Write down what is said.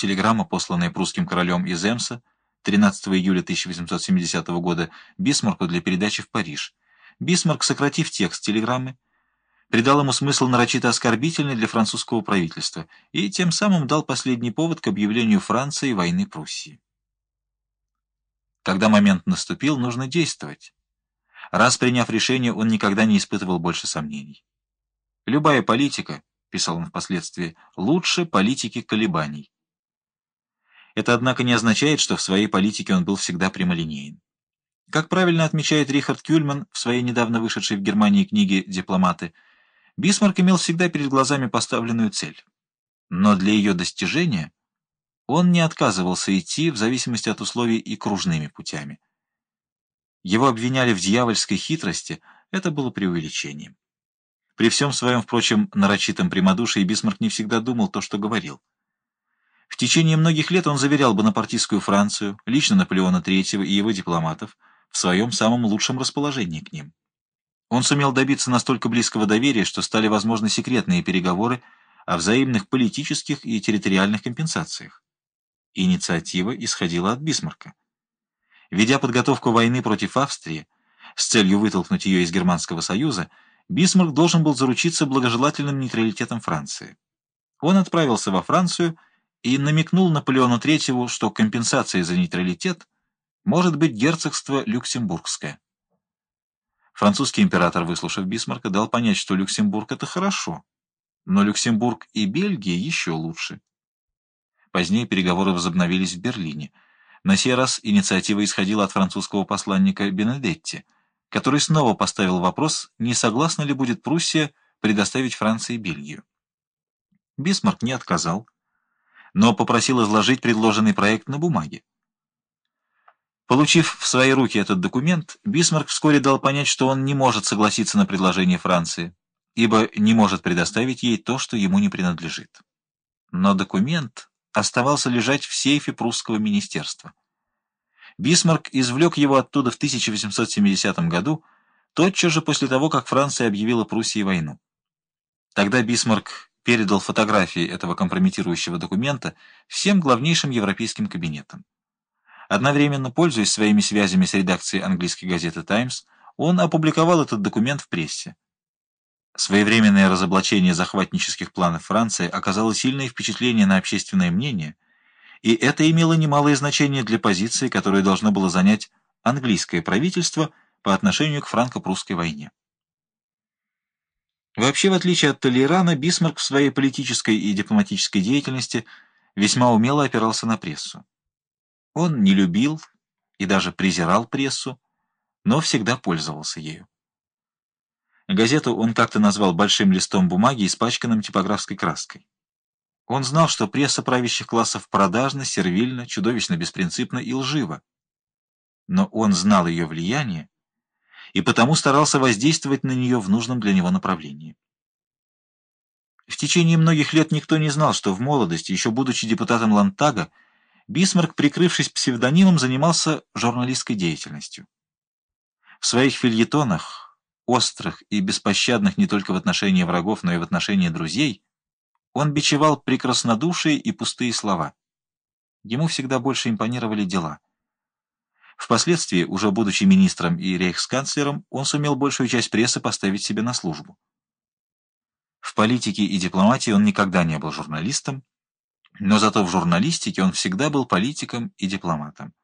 телеграмма, посланная прусским королем из Эмса 13 июля 1870 года Бисмарку для передачи в Париж. Бисмарк, сократив текст телеграммы, придал ему смысл нарочито оскорбительный для французского правительства и тем самым дал последний повод к объявлению Франции войны Пруссии. Когда момент наступил, нужно действовать. Раз приняв решение, он никогда не испытывал больше сомнений. «Любая политика», — писал он впоследствии, — «лучше политики колебаний». Это, однако, не означает, что в своей политике он был всегда прямолинеен. Как правильно отмечает Рихард Кюльман в своей недавно вышедшей в Германии книге «Дипломаты», Бисмарк имел всегда перед глазами поставленную цель. Но для ее достижения он не отказывался идти, в зависимости от условий, и кружными путями. Его обвиняли в дьявольской хитрости, это было преувеличением. При всем своем, впрочем, нарочитом прямодушии Бисмарк не всегда думал то, что говорил. В течение многих лет он заверял бонапартийскую Францию, лично Наполеона III и его дипломатов, в своем самом лучшем расположении к ним. Он сумел добиться настолько близкого доверия, что стали возможны секретные переговоры о взаимных политических и территориальных компенсациях. Инициатива исходила от Бисмарка. Ведя подготовку войны против Австрии, с целью вытолкнуть ее из Германского союза, Бисмарк должен был заручиться благожелательным нейтралитетом Франции. Он отправился во Францию и намекнул Наполеону III, что компенсацией за нейтралитет может быть герцогство Люксембургское. Французский император, выслушав Бисмарка, дал понять, что Люксембург — это хорошо, но Люксембург и Бельгия еще лучше. Позднее переговоры возобновились в Берлине. На сей раз инициатива исходила от французского посланника Бенедетти, который снова поставил вопрос, не согласна ли будет Пруссия предоставить Франции Бельгию. Бисмарк не отказал но попросил изложить предложенный проект на бумаге. Получив в свои руки этот документ, Бисмарк вскоре дал понять, что он не может согласиться на предложение Франции, ибо не может предоставить ей то, что ему не принадлежит. Но документ оставался лежать в сейфе прусского министерства. Бисмарк извлек его оттуда в 1870 году, тотчас же после того, как Франция объявила Пруссии войну. Тогда Бисмарк передал фотографии этого компрометирующего документа всем главнейшим европейским кабинетам. Одновременно, пользуясь своими связями с редакцией английской газеты «Таймс», он опубликовал этот документ в прессе. Своевременное разоблачение захватнических планов Франции оказало сильное впечатление на общественное мнение, и это имело немалое значение для позиции, которую должно было занять английское правительство по отношению к франко-прусской войне. Вообще, в отличие от Толерана, Бисмарк в своей политической и дипломатической деятельности весьма умело опирался на прессу. Он не любил и даже презирал прессу, но всегда пользовался ею. Газету он как-то назвал большим листом бумаги, испачканным типографской краской. Он знал, что пресса правящих классов продажна, сервильна, чудовищно беспринципна и лжива. Но он знал ее влияние и потому старался воздействовать на нее в нужном для него направлении. В течение многих лет никто не знал, что в молодости, еще будучи депутатом Лантага, Бисмарк, прикрывшись псевдонимом, занимался журналистской деятельностью. В своих фильетонах, острых и беспощадных не только в отношении врагов, но и в отношении друзей, он бичевал прекраснодушие и пустые слова. Ему всегда больше импонировали дела — Впоследствии, уже будучи министром и рейхсканцлером, он сумел большую часть прессы поставить себе на службу. В политике и дипломатии он никогда не был журналистом, но зато в журналистике он всегда был политиком и дипломатом.